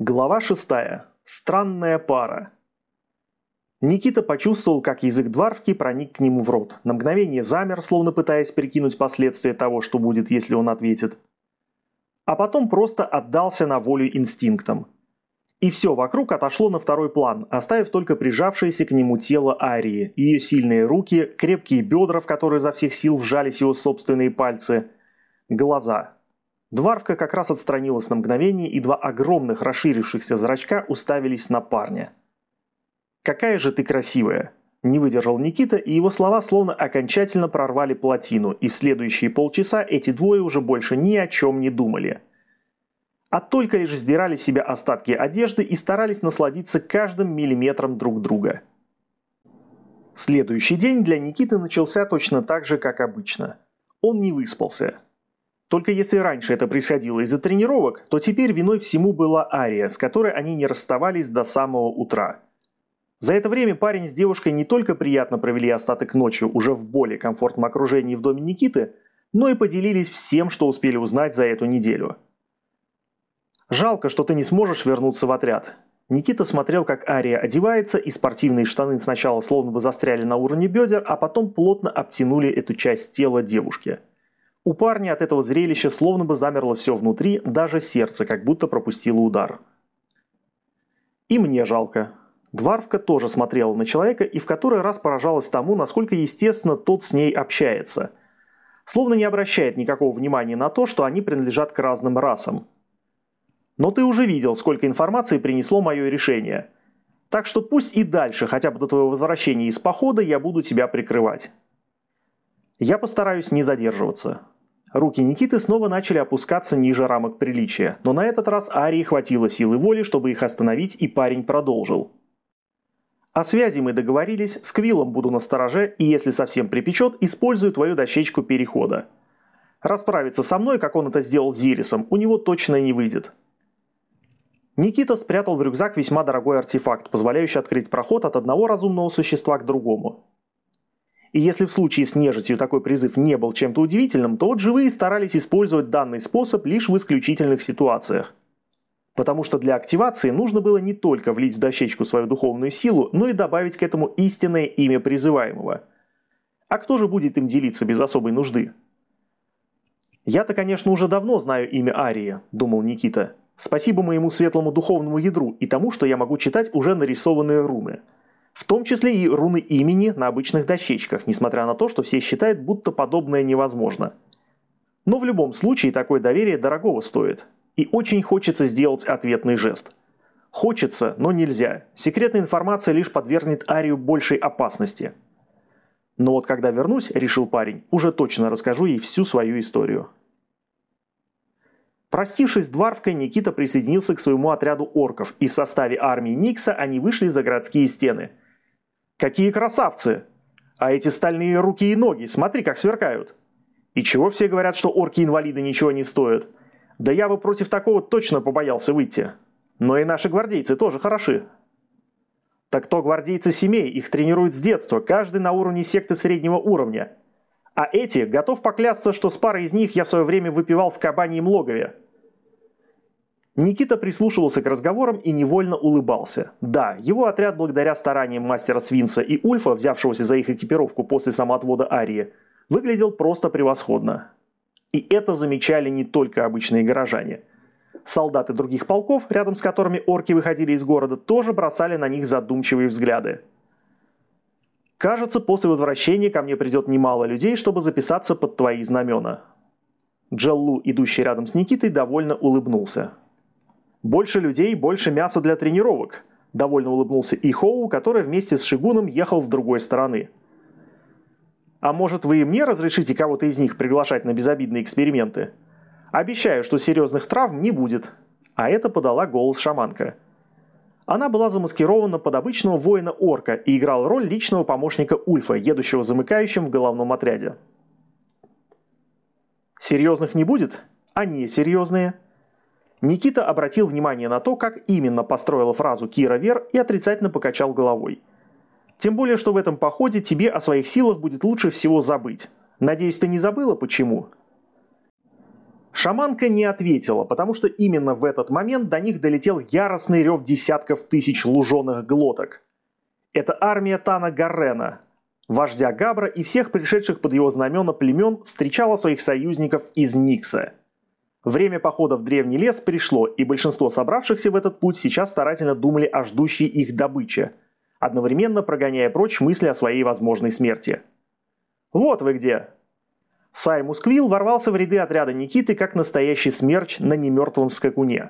Глава 6. Странная пара. Никита почувствовал, как язык дворфки проник к нему в рот. На мгновение замер, словно пытаясь прикинуть последствия того, что будет, если он ответит. А потом просто отдался на волю инстинктам. И все вокруг отошло на второй план, оставив только прижавшееся к нему тело Арии, ее сильные руки, крепкие бедра, в которые за всех сил вжались его собственные пальцы, глаза – Дварвка как раз отстранилась на мгновение, и два огромных расширившихся зрачка уставились на парня. «Какая же ты красивая!» Не выдержал Никита, и его слова словно окончательно прорвали плотину, и в следующие полчаса эти двое уже больше ни о чем не думали. А только лишь сдирали себя остатки одежды и старались насладиться каждым миллиметром друг друга. Следующий день для Никиты начался точно так же, как обычно. Он не выспался. Только если раньше это происходило из-за тренировок, то теперь виной всему была Ария, с которой они не расставались до самого утра. За это время парень с девушкой не только приятно провели остаток ночи уже в более комфортном окружении в доме Никиты, но и поделились всем, что успели узнать за эту неделю. «Жалко, что ты не сможешь вернуться в отряд». Никита смотрел, как Ария одевается, и спортивные штаны сначала словно бы застряли на уровне бедер, а потом плотно обтянули эту часть тела девушки – у парня от этого зрелища словно бы замерло все внутри, даже сердце как будто пропустило удар. И мне жалко. Дварвка тоже смотрела на человека и в который раз поражалась тому, насколько естественно тот с ней общается. Словно не обращает никакого внимания на то, что они принадлежат к разным расам. Но ты уже видел, сколько информации принесло мое решение. Так что пусть и дальше, хотя бы до твоего возвращения из похода, я буду тебя прикрывать. Я постараюсь не задерживаться. Руки Никиты снова начали опускаться ниже рамок приличия, но на этот раз Арии хватило силы воли, чтобы их остановить, и парень продолжил. О связи мы договорились, с Квиллом буду на стороже, и если совсем припечет, использую твою дощечку перехода. Расправиться со мной, как он это сделал с Зирисом, у него точно не выйдет. Никита спрятал в рюкзак весьма дорогой артефакт, позволяющий открыть проход от одного разумного существа к другому. И если в случае с нежитью такой призыв не был чем-то удивительным, то вот живые старались использовать данный способ лишь в исключительных ситуациях. Потому что для активации нужно было не только влить в дощечку свою духовную силу, но и добавить к этому истинное имя призываемого. А кто же будет им делиться без особой нужды? «Я-то, конечно, уже давно знаю имя Арии», – думал Никита. «Спасибо моему светлому духовному ядру и тому, что я могу читать уже нарисованные руны». В том числе и руны имени на обычных дощечках, несмотря на то, что все считают, будто подобное невозможно. Но в любом случае такое доверие дорогого стоит. И очень хочется сделать ответный жест. Хочется, но нельзя. Секретная информация лишь подвергнет Арию большей опасности. Но вот когда вернусь, решил парень, уже точно расскажу ей всю свою историю. Простившись с Дварвкой, Никита присоединился к своему отряду орков, и в составе армии Никса они вышли за городские стены – Какие красавцы! А эти стальные руки и ноги, смотри, как сверкают. И чего все говорят, что орки-инвалиды ничего не стоят? Да я бы против такого точно побоялся выйти. Но и наши гвардейцы тоже хороши. Так то гвардейцы семей, их тренируют с детства, каждый на уровне секты среднего уровня. А эти, готов поклясться, что с парой из них я в свое время выпивал в кабаньем логове. Никита прислушивался к разговорам и невольно улыбался. Да, его отряд благодаря стараниям мастера Свинца и Ульфа, взявшегося за их экипировку после самоотвода Арии, выглядел просто превосходно. И это замечали не только обычные горожане. Солдаты других полков, рядом с которыми орки выходили из города, тоже бросали на них задумчивые взгляды. «Кажется, после возвращения ко мне придет немало людей, чтобы записаться под твои знамена». Джеллу, идущий рядом с Никитой, довольно улыбнулся. Больше людей, больше мяса для тренировок», – довольно улыбнулся Ихоу, который вместе с Шигуном ехал с другой стороны. «А может, вы и мне разрешите кого-то из них приглашать на безобидные эксперименты? Обещаю, что серьезных травм не будет». А это подала голос шаманка. Она была замаскирована под обычного воина-орка и играла роль личного помощника Ульфа, едущего замыкающим в головном отряде. «Серьезных не будет? А не серьезные?» Никита обратил внимание на то, как именно построила фразу Кира Вер и отрицательно покачал головой. Тем более, что в этом походе тебе о своих силах будет лучше всего забыть. Надеюсь, ты не забыла, почему? Шаманка не ответила, потому что именно в этот момент до них долетел яростный рев десятков тысяч луженых глоток. Это армия Тана Гаррена, вождя Габра и всех пришедших под его знамена племен встречала своих союзников из Никса. Время похода в древний лес пришло, и большинство собравшихся в этот путь сейчас старательно думали о ждущей их добыче, одновременно прогоняя прочь мысли о своей возможной смерти. «Вот вы где!» Саймус Квилл ворвался в ряды отряда Никиты как настоящий смерч на немертвом скакуне.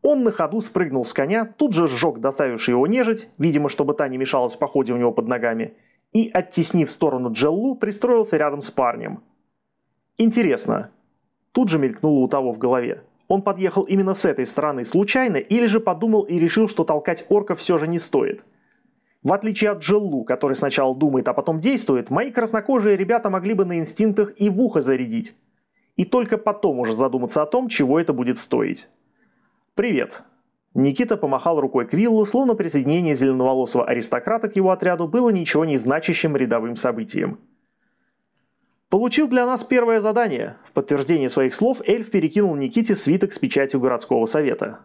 Он на ходу спрыгнул с коня, тут же сжег доставивший его нежить, видимо, чтобы та не мешалась в походе у него под ногами, и, оттеснив в сторону Джеллу, пристроился рядом с парнем. Интересно. Тут же мелькнуло у того в голове. Он подъехал именно с этой стороны случайно или же подумал и решил, что толкать орков все же не стоит – в отличие от Джеллу, который сначала думает, а потом действует, мои краснокожие ребята могли бы на инстинктах и в ухо зарядить. И только потом уже задуматься о том, чего это будет стоить. «Привет». Никита помахал рукой Квиллу, словно присоединение зеленоволосого аристократа к его отряду было ничего не значащим рядовым событием. «Получил для нас первое задание». В подтверждение своих слов эльф перекинул Никите свиток с печатью городского совета.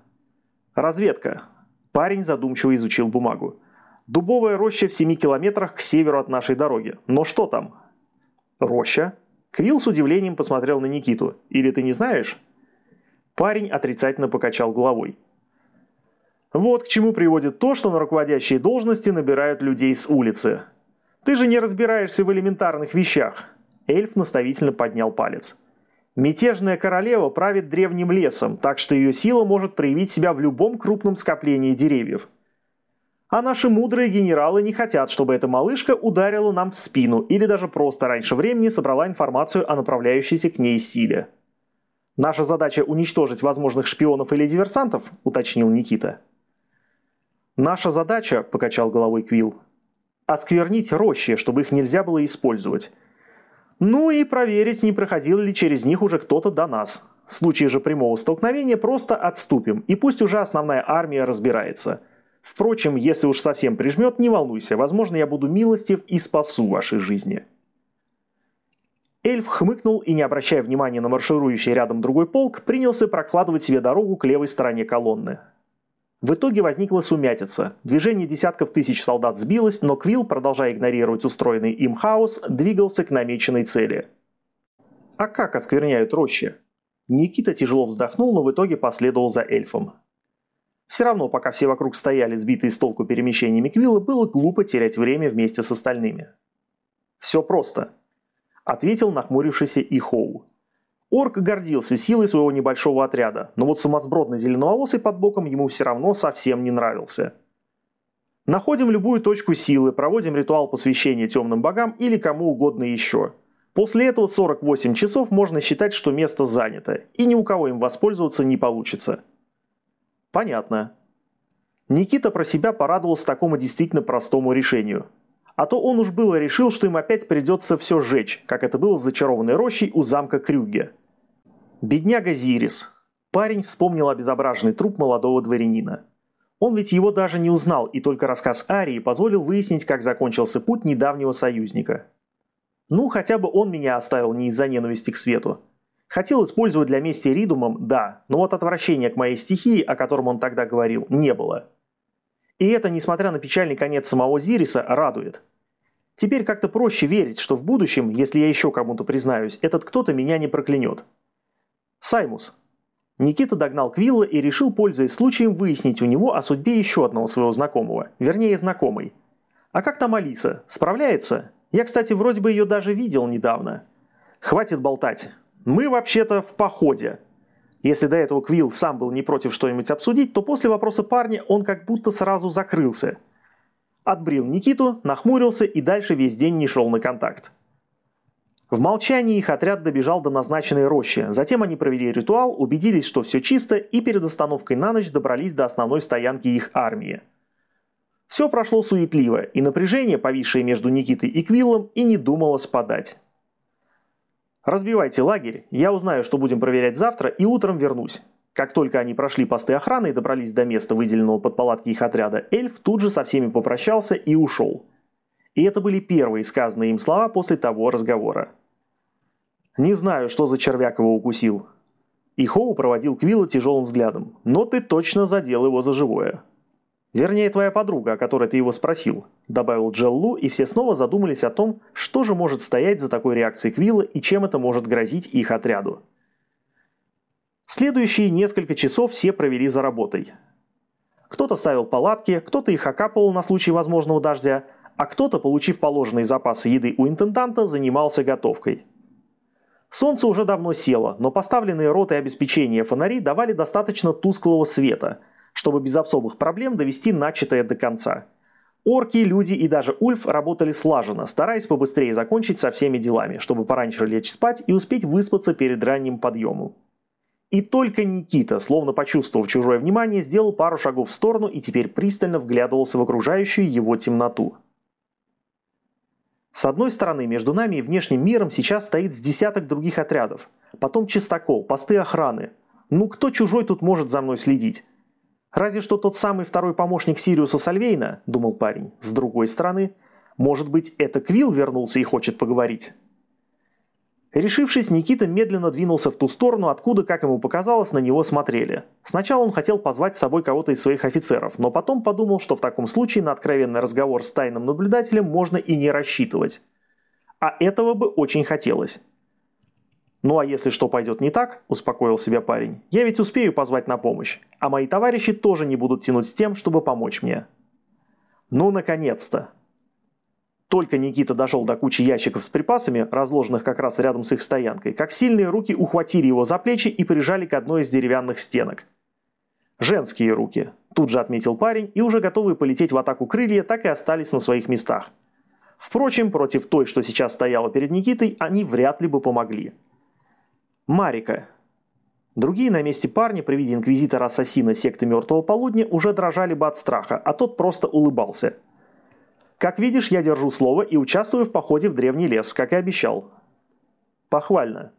«Разведка». Парень задумчиво изучил бумагу. Дубовая роща в 7 километрах к северу от нашей дороги. Но что там? Роща? Квилл с удивлением посмотрел на Никиту. Или ты не знаешь? Парень отрицательно покачал головой. Вот к чему приводит то, что на руководящие должности набирают людей с улицы. Ты же не разбираешься в элементарных вещах. Эльф наставительно поднял палец. Мятежная королева правит древним лесом, так что ее сила может проявить себя в любом крупном скоплении деревьев. А наши мудрые генералы не хотят, чтобы эта малышка ударила нам в спину или даже просто раньше времени собрала информацию о направляющейся к ней силе. «Наша задача уничтожить возможных шпионов или диверсантов?» – уточнил Никита. «Наша задача», – покачал головой Квилл, – «осквернить рощи, чтобы их нельзя было использовать. Ну и проверить, не проходил ли через них уже кто-то до нас. В случае же прямого столкновения просто отступим, и пусть уже основная армия разбирается». Впрочем, если уж совсем прижмет, не волнуйся, возможно, я буду милостив и спасу вашей жизни. Эльф хмыкнул и, не обращая внимания на марширующий рядом другой полк, принялся прокладывать себе дорогу к левой стороне колонны. В итоге возникла сумятица. Движение десятков тысяч солдат сбилось, но Квилл, продолжая игнорировать устроенный им хаос, двигался к намеченной цели. А как оскверняют рощи? Никита тяжело вздохнул, но в итоге последовал за эльфом. Все равно, пока все вокруг стояли сбитые с толку перемещениями Квилла, было глупо терять время вместе с остальными. «Все просто», – ответил нахмурившийся Ихоу. Орк гордился силой своего небольшого отряда, но вот сумасбродный зеленоволосый под боком ему все равно совсем не нравился. Находим любую точку силы, проводим ритуал посвящения темным богам или кому угодно еще. После этого 48 часов можно считать, что место занято, и ни у кого им воспользоваться не получится. Понятно. Никита про себя порадовался такому действительно простому решению. А то он уж было решил, что им опять придется все сжечь, как это было с зачарованной рощей у замка Крюге. Бедняга Зирис. Парень вспомнил обезображенный труп молодого дворянина. Он ведь его даже не узнал, и только рассказ Арии позволил выяснить, как закончился путь недавнего союзника. Ну, хотя бы он меня оставил не из-за ненависти к свету. Хотел использовать для мести Ридумом, да, но вот отвращения к моей стихии, о котором он тогда говорил, не было. И это, несмотря на печальный конец самого Зириса, радует. Теперь как-то проще верить, что в будущем, если я еще кому-то признаюсь, этот кто-то меня не проклянет. Саймус. Никита догнал Квилла и решил, пользуясь случаем, выяснить у него о судьбе еще одного своего знакомого, вернее знакомой. А как там Алиса? Справляется? Я, кстати, вроде бы ее даже видел недавно. Хватит болтать. Мы вообще-то в походе. Если до этого Квилл сам был не против что-нибудь обсудить, то после вопроса парня он как будто сразу закрылся. Отбрил Никиту, нахмурился и дальше весь день не шел на контакт. В молчании их отряд добежал до назначенной рощи, затем они провели ритуал, убедились, что все чисто, и перед остановкой на ночь добрались до основной стоянки их армии. Все прошло суетливо, и напряжение, повисшее между Никитой и Квиллом, и не думало спадать. Разбивайте лагерь, я узнаю, что будем проверять завтра и утром вернусь. Как только они прошли посты охраны и добрались до места, выделенного под палатки их отряда, эльф тут же со всеми попрощался и ушел. И это были первые сказанные им слова после того разговора. «Не знаю, что за червяк его укусил», И Хоу проводил Квилла тяжелым взглядом. «Но ты точно задел его за живое». «Вернее, твоя подруга, о которой ты его спросил», – добавил Джеллу, и все снова задумались о том, что же может стоять за такой реакцией Квилла и чем это может грозить их отряду. Следующие несколько часов все провели за работой. Кто-то ставил палатки, кто-то их окапывал на случай возможного дождя, а кто-то, получив положенные запасы еды у интенданта, занимался готовкой. Солнце уже давно село, но поставленные роты обеспечения фонари давали достаточно тусклого света – чтобы без особых проблем довести начатое до конца. Орки, люди и даже Ульф работали слаженно, стараясь побыстрее закончить со всеми делами, чтобы пораньше лечь спать и успеть выспаться перед ранним подъемом. И только Никита, словно почувствовав чужое внимание, сделал пару шагов в сторону и теперь пристально вглядывался в окружающую его темноту. С одной стороны, между нами и внешним миром сейчас стоит с десяток других отрядов. Потом чистокол, посты охраны. Ну кто чужой тут может за мной следить? Разве что тот самый второй помощник Сириуса Сальвейна, думал парень. С другой стороны, может быть, это Квилл вернулся и хочет поговорить. Решившись, Никита медленно двинулся в ту сторону, откуда, как ему показалось, на него смотрели. Сначала он хотел позвать с собой кого-то из своих офицеров, но потом подумал, что в таком случае на откровенный разговор с тайным наблюдателем можно и не рассчитывать. А этого бы очень хотелось. «Ну а если что пойдет не так», – успокоил себя парень, – «я ведь успею позвать на помощь, а мои товарищи тоже не будут тянуть с тем, чтобы помочь мне». «Ну, наконец-то!» Только Никита дошел до кучи ящиков с припасами, разложенных как раз рядом с их стоянкой, как сильные руки ухватили его за плечи и прижали к одной из деревянных стенок. «Женские руки», – тут же отметил парень, и уже готовые полететь в атаку крылья так и остались на своих местах. Впрочем, против той, что сейчас стояла перед Никитой, они вряд ли бы помогли. Марика. Другие на месте парня при виде инквизитора-ассасина секты Мертвого Полудня уже дрожали бы от страха, а тот просто улыбался. «Как видишь, я держу слово и участвую в походе в древний лес, как и обещал». «Похвально».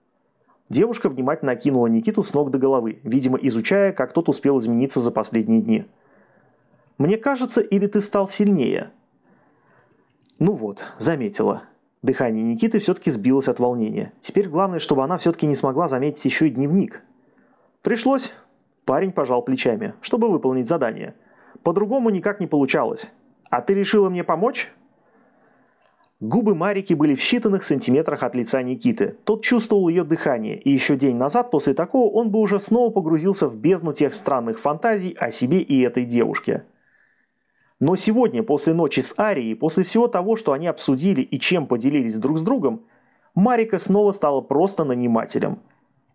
Девушка внимательно окинула Никиту с ног до головы, видимо, изучая, как тот успел измениться за последние дни. «Мне кажется, или ты стал сильнее?» «Ну вот, заметила». Дыхание Никиты все-таки сбилось от волнения. Теперь главное, чтобы она все-таки не смогла заметить еще и дневник. Пришлось. Парень пожал плечами, чтобы выполнить задание. По-другому никак не получалось. А ты решила мне помочь? Губы Марики были в считанных сантиметрах от лица Никиты. Тот чувствовал ее дыхание, и еще день назад после такого он бы уже снова погрузился в бездну тех странных фантазий о себе и этой девушке. Но сегодня, после ночи с Арией, после всего того, что они обсудили и чем поделились друг с другом, Марика снова стала просто нанимателем.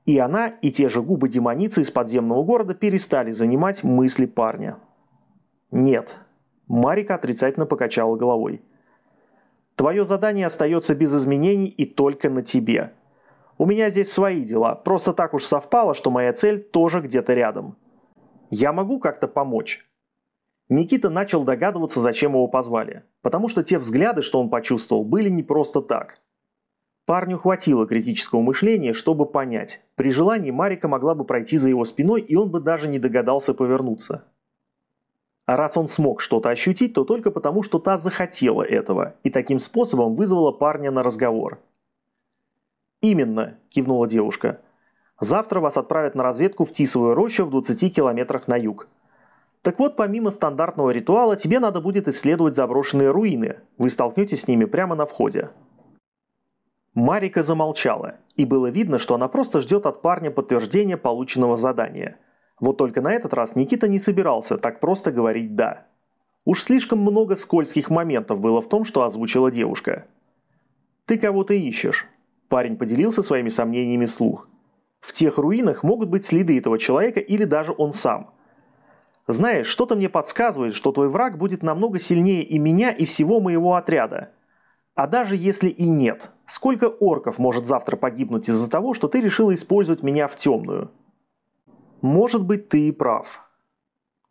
И она, и те же губы демоницы из подземного города перестали занимать мысли парня. «Нет». Марика отрицательно покачала головой. «Твое задание остается без изменений и только на тебе. У меня здесь свои дела, просто так уж совпало, что моя цель тоже где-то рядом. Я могу как-то помочь, Никита начал догадываться, зачем его позвали, потому что те взгляды, что он почувствовал, были не просто так. Парню хватило критического мышления, чтобы понять. При желании Марика могла бы пройти за его спиной, и он бы даже не догадался повернуться. А раз он смог что-то ощутить, то только потому, что та захотела этого, и таким способом вызвала парня на разговор. «Именно», – кивнула девушка. «Завтра вас отправят на разведку в Тисовую рощу в 20 километрах на юг. Так вот, помимо стандартного ритуала, тебе надо будет исследовать заброшенные руины. Вы столкнетесь с ними прямо на входе. Марика замолчала, и было видно, что она просто ждет от парня подтверждения полученного задания. Вот только на этот раз Никита не собирался так просто говорить «да». Уж слишком много скользких моментов было в том, что озвучила девушка. «Ты кого-то ищешь», – парень поделился своими сомнениями вслух. «В тех руинах могут быть следы этого человека или даже он сам – знаешь, что-то мне подсказывает, что твой враг будет намного сильнее и меня, и всего моего отряда. А даже если и нет, сколько орков может завтра погибнуть из-за того, что ты решила использовать меня в темную? Может быть, ты и прав.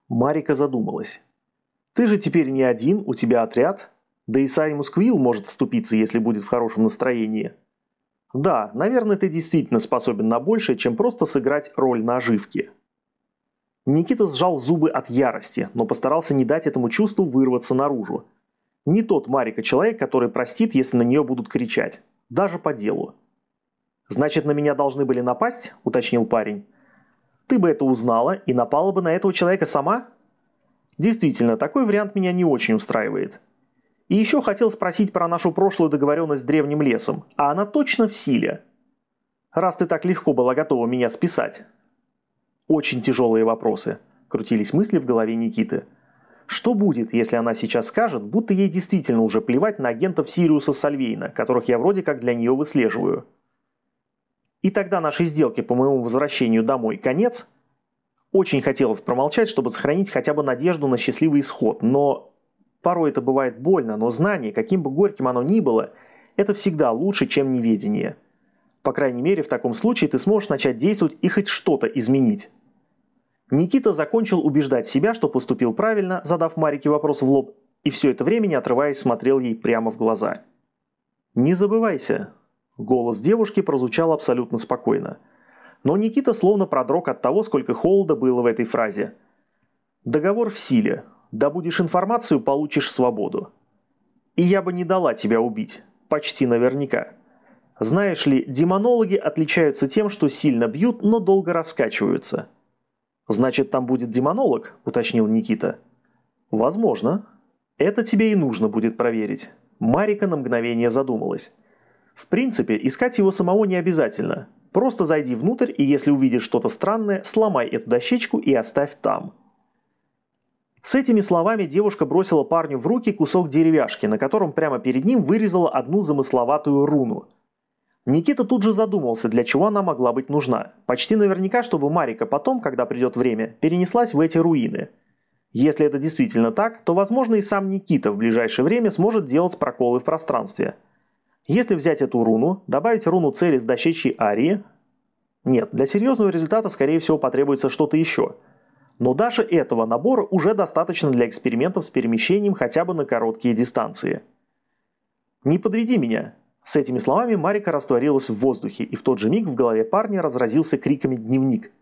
Марика задумалась. Ты же теперь не один, у тебя отряд. Да и Саймус Квилл может вступиться, если будет в хорошем настроении. Да, наверное, ты действительно способен на большее, чем просто сыграть роль наживки. Никита сжал зубы от ярости, но постарался не дать этому чувству вырваться наружу. Не тот Марика человек, который простит, если на нее будут кричать. Даже по делу. «Значит, на меня должны были напасть?» – уточнил парень. ты бы это узнала и напала бы на этого человека сама? Действительно, такой вариант меня не очень устраивает. И еще хотел спросить про нашу прошлую договоренность с древним лесом, а она точно в силе? Раз ты так легко была готова меня списать. Очень тяжелые вопросы, крутились мысли в голове Никиты. Что будет, если она сейчас скажет, будто ей действительно уже плевать на агентов Сириуса Сальвейна, которых я вроде как для нее выслеживаю? И тогда нашей сделке по моему возвращению домой конец? Очень хотелось промолчать, чтобы сохранить хотя бы надежду на счастливый исход, но порой это бывает больно, но знание, каким бы горьким оно ни было, это всегда лучше, чем неведение. По крайней мере, в таком случае ты сможешь начать действовать и хоть что-то изменить. Никита закончил убеждать себя, что поступил правильно, задав Марике вопрос в лоб, и все это время, не отрываясь, смотрел ей прямо в глаза. «Не забывайся». Голос девушки прозвучал абсолютно спокойно. Но Никита словно продрог от того, сколько холода было в этой фразе. «Договор в силе. Добудешь информацию, получишь свободу. И я бы не дала тебя убить. Почти наверняка». Знаешь ли, демонологи отличаются тем, что сильно бьют, но долго раскачиваются. «Значит, там будет демонолог?» – уточнил Никита. «Возможно. Это тебе и нужно будет проверить». Марика на мгновение задумалась. «В принципе, искать его самого не обязательно. Просто зайди внутрь, и если увидишь что-то странное, сломай эту дощечку и оставь там». С этими словами девушка бросила парню в руки кусок деревяшки, на котором прямо перед ним вырезала одну замысловатую руну – Никита тут же задумался, для чего она могла быть нужна. Почти наверняка, чтобы Марика потом, когда придет время, перенеслась в эти руины. Если это действительно так, то, возможно, и сам Никита в ближайшее время сможет делать проколы в пространстве. Если взять эту руну, добавить руну цели с дощечей Арии... Нет, для серьезного результата, скорее всего, потребуется что-то еще. Но даже этого набора уже достаточно для экспериментов с перемещением хотя бы на короткие дистанции. «Не подведи меня», с этими словами Марика растворилась в воздухе, и в тот же миг в голове парня разразился криками дневник.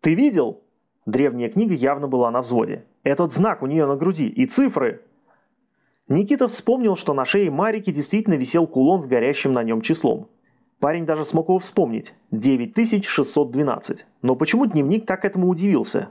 «Ты видел?» Древняя книга явно была на взводе. «Этот знак у нее на груди и цифры!» Никита вспомнил, что на шее Марики действительно висел кулон с горящим на нем числом. Парень даже смог его вспомнить – 9612. Но почему дневник так этому удивился?